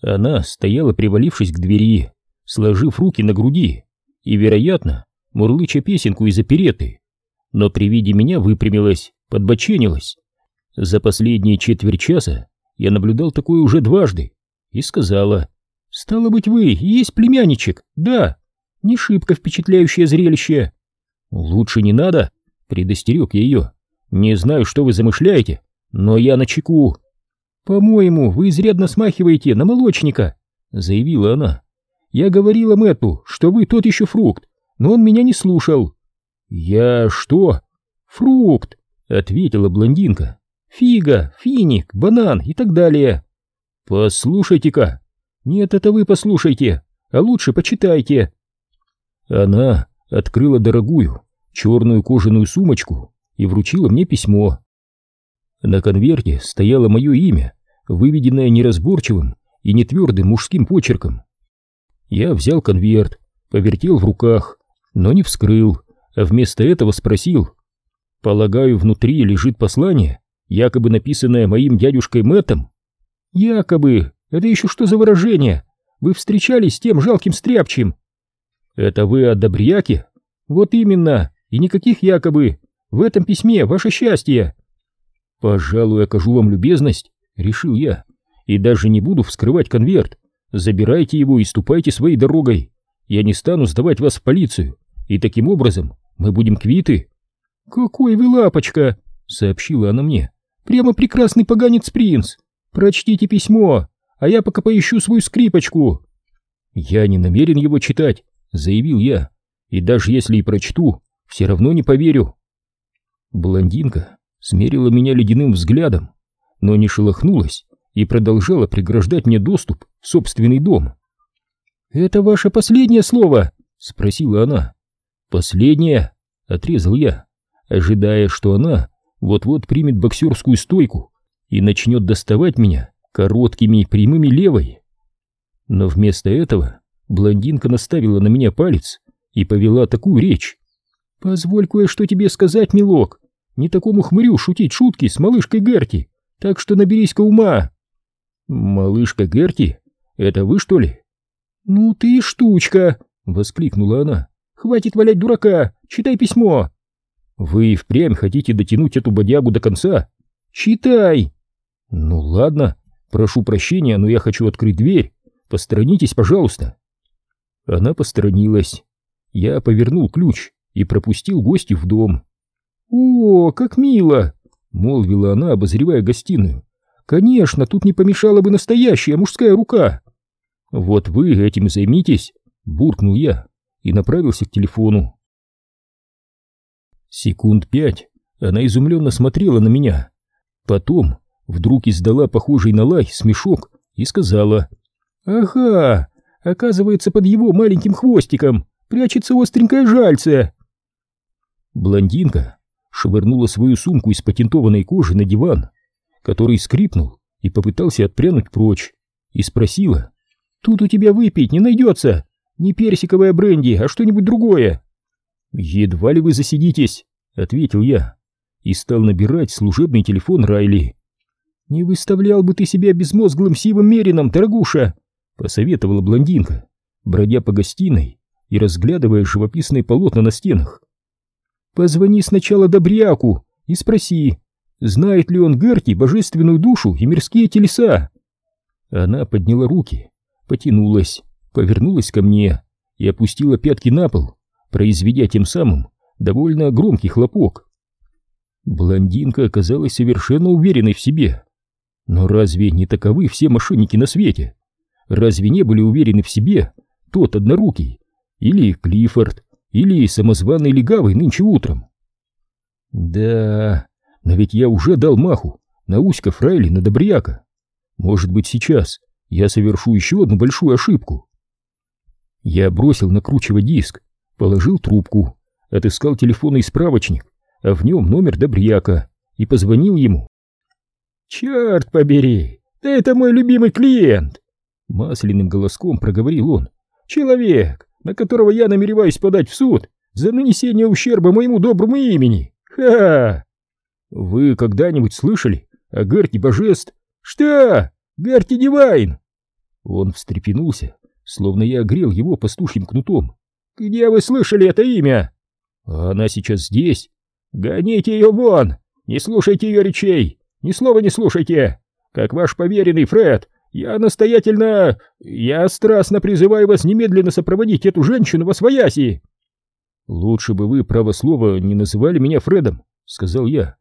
Она стояла, привалившись к двери, сложив руки на груди и, вероятно, мурлыча песенку из опереты, но при виде меня выпрямилась, подбоченилась. За последние четверть часа я наблюдал такое уже дважды и сказала, «Стало быть, вы есть племянничек, да, не шибко впечатляющее зрелище». «Лучше не надо», — предостерег я ее, «не знаю, что вы замышляете, но я на чеку». «По-моему, вы изрядно смахиваете на молочника», — заявила она. «Я говорила Мэтту, что вы тот еще фрукт, но он меня не слушал». «Я что?» «Фрукт», — ответила блондинка. «Фига, финик, банан и так далее». «Послушайте-ка». «Нет, это вы послушайте, а лучше почитайте». Она открыла дорогую черную кожаную сумочку и вручила мне письмо. На конверте стояло мое имя, выведенное неразборчивым и нетвердым мужским почерком. Я взял конверт, повертел в руках, но не вскрыл, а вместо этого спросил. Полагаю, внутри лежит послание, якобы написанное моим дядюшкой Мэттом? Якобы? Это еще что за выражение? Вы встречались с тем жалким стряпчим? Это вы о Добряке? Вот именно, и никаких якобы. В этом письме ваше счастье. Пожалуй, окажу вам любезность, решил я, и даже не буду вскрывать конверт. Забирайте его и ступайте своей дорогой. Я не стану сдавать вас в полицию, и таким образом мы будем квиты. Какой вы лапочка, сообщила она мне. Прямо прекрасный поганец-принц. Прочтите письмо, а я пока поищу свою скрипочку. Я не намерен его читать, заявил я. И даже если и прочту, все равно не поверю. Блондинка смерила меня ледяным взглядом, но не шелохнулась и продолжала преграждать мне доступ в собственный дом. «Это ваше последнее слово?» — спросила она. «Последнее?» — отрезал я, ожидая, что она вот-вот примет боксерскую стойку и начнет доставать меня короткими и прямыми левой. Но вместо этого блондинка наставила на меня палец и повела такую речь. «Позволь кое-что тебе сказать, милок. Не такому хмырю шутить шутки с малышкой Герти, так что наберись-ка ума». «Малышка Герти? Это вы, что ли?» «Ну ты штучка!» — воскликнула она. «Хватит валять дурака! Читай письмо!» «Вы впрямь хотите дотянуть эту бодягу до конца?» «Читай!» «Ну ладно, прошу прощения, но я хочу открыть дверь. Посторонитесь, пожалуйста!» Она посторонилась. Я повернул ключ и пропустил гостю в дом. «О, как мило!» — молвила она, обозревая гостиную. «Конечно, тут не помешала бы настоящая мужская рука!» «Вот вы этим займитесь!» — буркнул я и направился к телефону. Секунд пять она изумленно смотрела на меня. Потом вдруг издала похожий на лай смешок и сказала «Ага, оказывается, под его маленьким хвостиком прячется остренькое жальце!» Блондинка швырнула свою сумку из патентованной кожи на диван, который скрипнул и попытался отпрянуть прочь, и спросила «Тут у тебя выпить не найдется, не персиковое бренди, а что-нибудь другое». «Едва ли вы засидитесь», — ответил я, и стал набирать служебный телефон Райли. «Не выставлял бы ты себя безмозглым сивым мерином, дорогуша!» — посоветовала блондинка, бродя по гостиной и разглядывая живописные полотна на стенах. «Позвони сначала Добряку и спроси, знает ли он Герти божественную душу и мирские телеса?» Она подняла руки, потянулась, повернулась ко мне и опустила пятки на пол, произведя тем самым довольно громкий хлопок. Блондинка оказалась совершенно уверенной в себе. Но разве не таковы все мошенники на свете? Разве не были уверены в себе тот однорукий, или Клиффорд, или самозваный легавый нынче утром? Да, но ведь я уже дал маху на Уська Фрайли на Добряка. Может быть сейчас я совершу еще одну большую ошибку. Я бросил накручивать диск, положил трубку, отыскал телефонный справочник, а в нем номер Добряка, и позвонил ему. «Черт побери, да это мой любимый клиент!» Масляным голоском проговорил он. «Человек, на которого я намереваюсь подать в суд за нанесение ущерба моему доброму имени! Ха! Вы когда-нибудь слышали о Герти Божест? Что? Герти Дивайн!» Он встрепенулся, словно я огрел его пастушьим кнутом. «Где вы слышали это имя?» «Она сейчас здесь». «Гоните ее вон! Не слушайте ее речей! Ни слова не слушайте! Как ваш поверенный Фред, я настоятельно... Я страстно призываю вас немедленно сопроводить эту женщину во свояси!» «Лучше бы вы, право слова, не называли меня Фредом», — сказал я.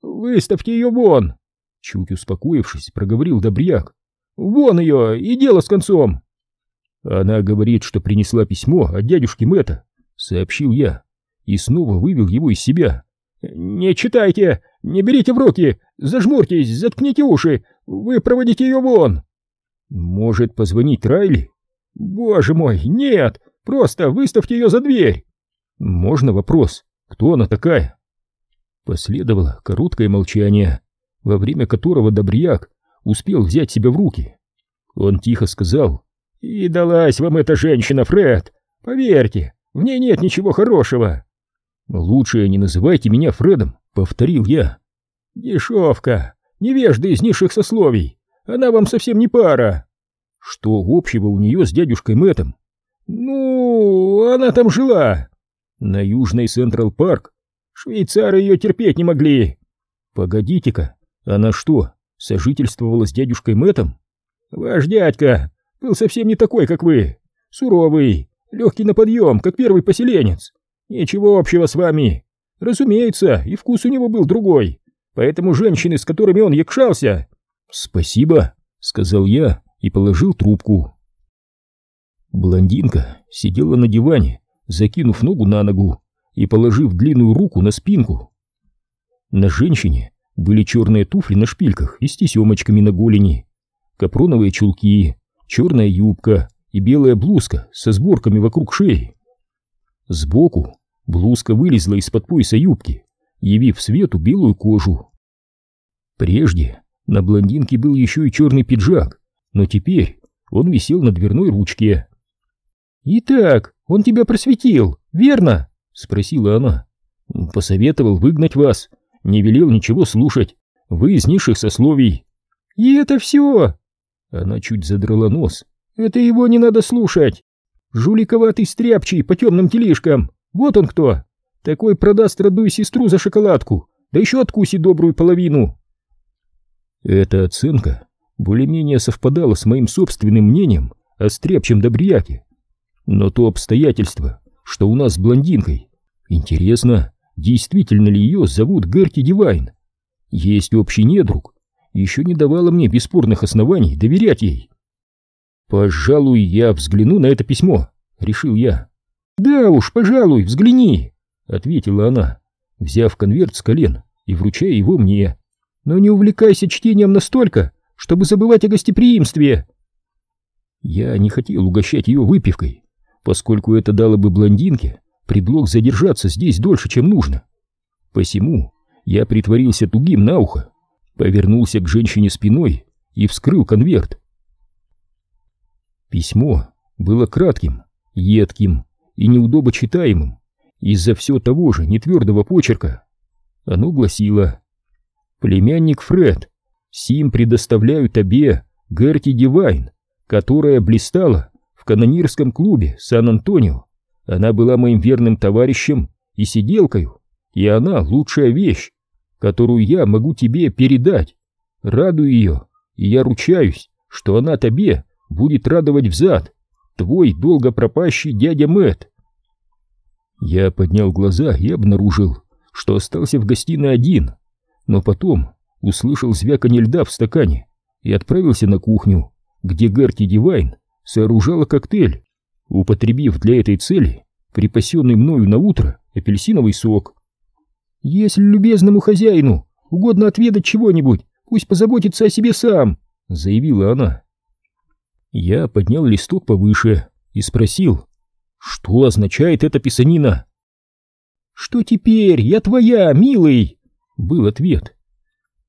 «Выставьте ее вон!» Чуть успокоившись, проговорил Добряк. «Вон ее, и дело с концом!» Она говорит, что принесла письмо от дядюшки Мэтта, сообщил я, и снова вывел его из себя. «Не читайте! Не берите в руки! Зажмурьтесь, заткните уши! Вы проводите ее вон!» «Может, позвонить Райли?» «Боже мой, нет! Просто выставьте ее за дверь!» «Можно вопрос? Кто она такая?» Последовало короткое молчание, во время которого Добряк успел взять себя в руки. Он тихо сказал, «И далась вам эта женщина, Фред! Поверьте, в ней нет ничего хорошего!» «Лучше не называйте меня Фредом», — повторил я. «Дешевка! Невежда из низших сословий! Она вам совсем не пара!» «Что общего у нее с дядюшкой Мэттом?» «Ну, она там жила!» «На Южный Централ Парк. Швейцары ее терпеть не могли!» «Погодите-ка, она что, сожительствовала с дядюшкой Мэттом?» «Ваш дядька был совсем не такой, как вы. Суровый, легкий на подъем, как первый поселенец. Ничего общего с вами. Разумеется, и вкус у него был другой. Поэтому женщины, с которыми он якшался... «Спасибо», — сказал я и положил трубку. Блондинка сидела на диване, закинув ногу на ногу и положив длинную руку на спинку. На женщине были черные туфли на шпильках и с тесемочками на голени, капроновые чулки, черная юбка и белая блузка со сборками вокруг шеи. Сбоку блузка вылезла из-под пояса юбки, явив свету белую кожу. Прежде на блондинке был еще и черный пиджак, но теперь он висел на дверной ручке. «Итак, он тебя просветил, верно?» — спросила она. «Посоветовал выгнать вас, не велел ничего слушать, вы из низших сословий». «И это все?» Она чуть задрала нос. «Это его не надо слушать! Жуликоватый стряпчий по темным телишкам! Вот он кто! Такой продаст родную сестру за шоколадку, да еще откусит добрую половину!» Эта оценка более-менее совпадала с моим собственным мнением о стряпчем добряке. Но то обстоятельство, что у нас с блондинкой, интересно, действительно ли ее зовут Герти Дивайн? Есть общий недруг, еще не давала мне бесспорных оснований доверять ей. «Пожалуй, я взгляну на это письмо», — решил я. «Да уж, пожалуй, взгляни», — ответила она, взяв конверт с колен и вручая его мне. «Но не увлекайся чтением настолько, чтобы забывать о гостеприимстве». Я не хотел угощать ее выпивкой, поскольку это дало бы блондинке предлог задержаться здесь дольше, чем нужно. Посему я притворился тугим на ухо повернулся к женщине спиной и вскрыл конверт. Письмо было кратким, едким и неудобочитаемым из-за все того же нетвердого почерка. Оно гласило «Племянник Фред, сим предоставляю тебе Герти Дивайн, которая блистала в канонирском клубе Сан-Антонио. Она была моим верным товарищем и сиделкою, и она лучшая вещь, которую я могу тебе передать. Радуй ее, и я ручаюсь, что она тебе будет радовать взад. Твой долго пропащий дядя Мэт. Я поднял глаза и обнаружил, что остался в гостиной один, но потом услышал звяканье льда в стакане и отправился на кухню, где Герти Дивайн сооружала коктейль, употребив для этой цели припасенный мною на утро апельсиновый сок. «Если любезному хозяину угодно отведать чего-нибудь, пусть позаботится о себе сам», — заявила она. Я поднял листок повыше и спросил, что означает эта писанина. «Что теперь? Я твоя, милый!» — был ответ.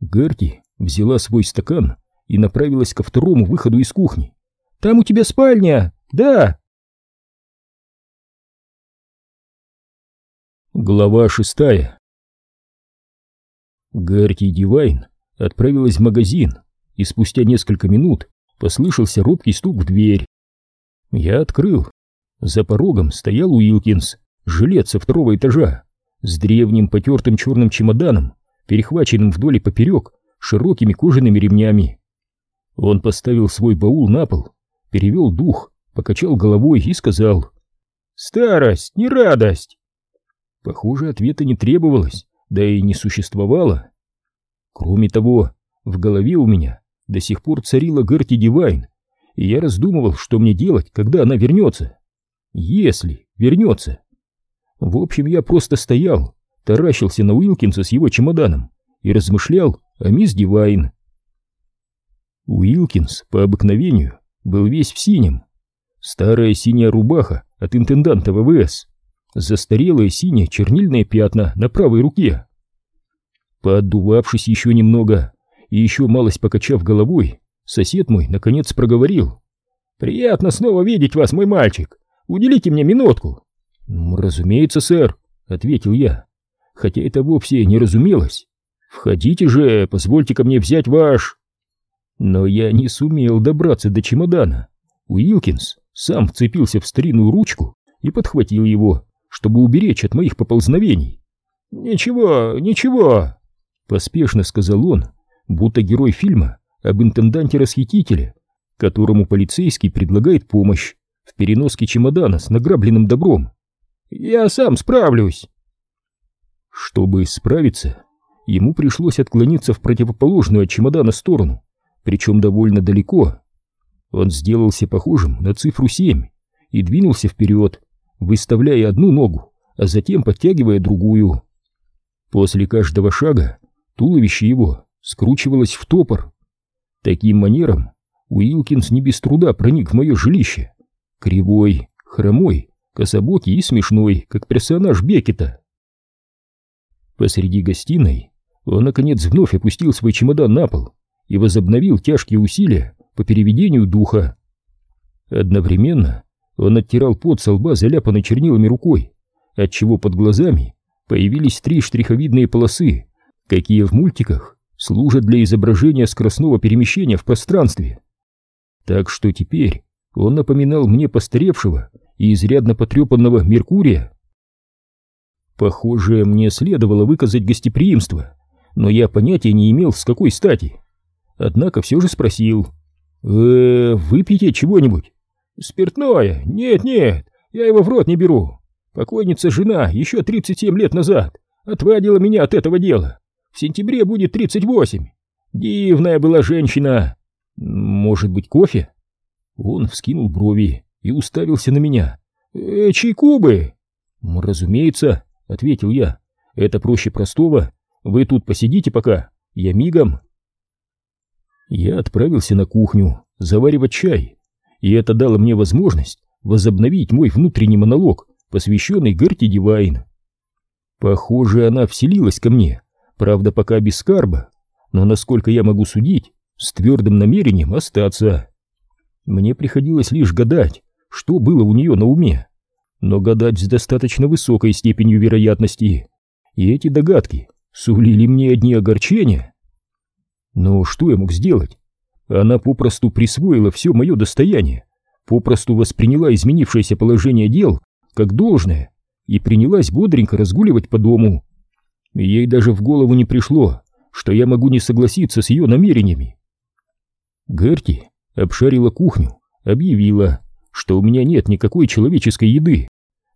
Герти взяла свой стакан и направилась ко второму выходу из кухни. «Там у тебя спальня, да?» Глава шестая Гэрти Дивайн отправилась в магазин и спустя несколько минут послышался робкий стук в дверь. Я открыл. За порогом стоял Уилкинс, жилет со второго этажа, с древним потертым черным чемоданом, перехваченным вдоль и поперек широкими кожаными ремнями. Он поставил свой баул на пол, перевел дух, покачал головой и сказал «Старость, не радость!» Похоже, ответа не требовалось, да и не существовало. Кроме того, в голове у меня до сих пор царила Герти Дивайн, и я раздумывал, что мне делать, когда она вернется. Если вернется. В общем, я просто стоял, таращился на Уилкинса с его чемоданом и размышлял о мисс Дивайн. Уилкинс по обыкновению был весь в синем. Старая синяя рубаха от интенданта ВВС, застарелые синие чернильные пятна на правой руке. Поотдувавшись еще немного и еще малость покачав головой, сосед мой наконец проговорил. «Приятно снова видеть вас, мой мальчик. Уделите мне минутку». «Разумеется, сэр», — ответил я, хотя это вовсе не разумелось. «Входите же, позвольте ко мне взять ваш...» Но я не сумел добраться до чемодана. Уилкинс сам вцепился в старинную ручку и подхватил его, чтобы уберечь от моих поползновений. «Ничего, ничего», — поспешно сказал он, будто герой фильма об интенданте-расхитителе, которому полицейский предлагает помощь в переноске чемодана с награбленным добром. «Я сам справлюсь!» Чтобы справиться, ему пришлось отклониться в противоположную от чемодана сторону, причем довольно далеко. Он сделался похожим на цифру 7 и двинулся вперед, выставляя одну ногу, а затем подтягивая другую. После каждого шага туловище его скручивалось в топор. Таким манером Уилкинс не без труда проник в мое жилище. Кривой, хромой, кособокий и смешной, как персонаж Бекета. Посреди гостиной он, наконец, вновь опустил свой чемодан на пол и возобновил тяжкие усилия по переведению духа. Одновременно он оттирал пот со лба заляпанной чернилами рукой, отчего под глазами появились три штриховидные полосы, какие в мультиках служат для изображения скоростного перемещения в пространстве. Так что теперь он напоминал мне постаревшего и изрядно потрепанного Меркурия. Похоже, мне следовало выказать гостеприимство, но я понятия не имел, с какой стати. Однако все же спросил. «Э, выпейте чего-нибудь?» «Спиртное? Нет-нет, я его в рот не беру. Покойница жена еще 37 лет назад отвадила меня от этого дела. В сентябре будет 38. Дивная была женщина. Может быть, кофе?» Он вскинул брови и уставился на меня. «Э, чайку бы!» «Разумеется», — ответил я. «Это проще простого. Вы тут посидите пока. Я мигом». Я отправился на кухню заваривать чай, и это дало мне возможность возобновить мой внутренний монолог, посвященный Герти Дивайн. Похоже, она вселилась ко мне, правда, пока без скарба, но, насколько я могу судить, с твердым намерением остаться. Мне приходилось лишь гадать, что было у нее на уме, но гадать с достаточно высокой степенью вероятности, и эти догадки сулили мне одни огорчения. Но что я мог сделать? Она попросту присвоила все мое достояние, попросту восприняла изменившееся положение дел как должное и принялась бодренько разгуливать по дому. Ей даже в голову не пришло, что я могу не согласиться с ее намерениями. Герти обшарила кухню, объявила, что у меня нет никакой человеческой еды,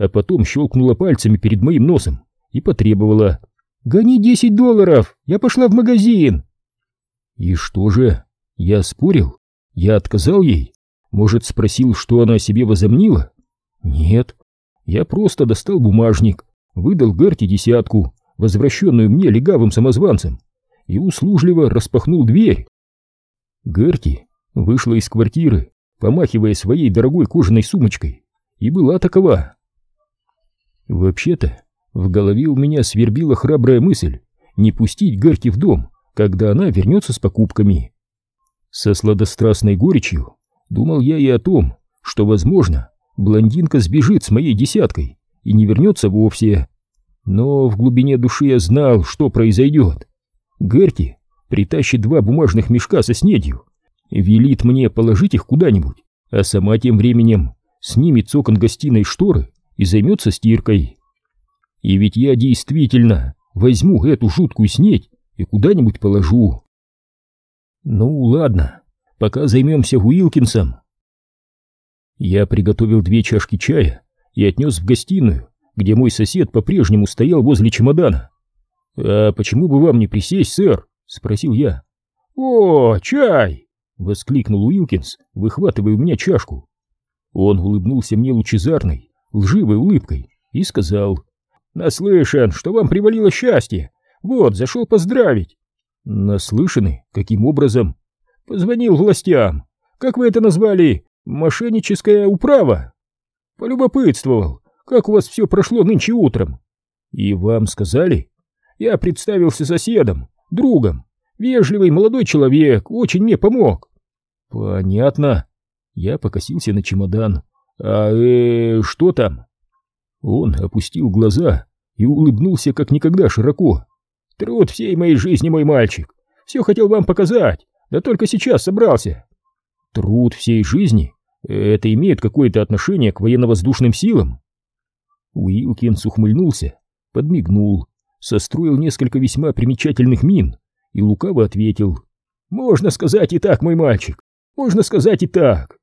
а потом щелкнула пальцами перед моим носом и потребовала «Гони десять долларов, я пошла в магазин!» И что же? Я спорил? Я отказал ей? Может, спросил, что она о себе возомнила? Нет. Я просто достал бумажник, выдал Герти десятку, возвращенную мне легавым самозванцем, и услужливо распахнул дверь. Герти вышла из квартиры, помахивая своей дорогой кожаной сумочкой, и была такова. Вообще-то, в голове у меня свербила храбрая мысль не пустить Герти в дом, когда она вернется с покупками. Со сладострастной горечью думал я и о том, что, возможно, блондинка сбежит с моей десяткой и не вернется вовсе. Но в глубине души я знал, что произойдет. Герти притащит два бумажных мешка со снедью велит мне положить их куда-нибудь, а сама тем временем снимет с окон гостиной шторы и займется стиркой. И ведь я действительно возьму эту жуткую снеть и куда-нибудь положу. Ну ладно, пока займемся Уилкинсом. Я приготовил две чашки чая и отнес в гостиную, где мой сосед по-прежнему стоял возле чемодана. «А почему бы вам не присесть, сэр?» — спросил я. «О, чай!» — воскликнул Уилкинс, выхватывая у меня чашку. Он улыбнулся мне лучезарной, лживой улыбкой и сказал, «Наслышан, что вам привалило счастье. Вот, зашел поздравить». «Наслышаны? Каким образом?» «Позвонил властям. Как вы это назвали? Мошенническая управа?» «Полюбопытствовал, как у вас все прошло нынче утром?» «И вам сказали?» «Я представился соседом, другом. Вежливый молодой человек, очень мне помог». «Понятно». Я покосился на чемодан. «А э, что там?» Он опустил глаза и улыбнулся как никогда широко. «Труд всей моей жизни, мой мальчик. Все хотел вам показать, да только сейчас собрался». «Труд всей жизни? Это имеет какое-то отношение к военно-воздушным силам?» Уилкинс ухмыльнулся, подмигнул, состроил несколько весьма примечательных мин и лукаво ответил. «Можно сказать и так, мой мальчик, можно сказать и так.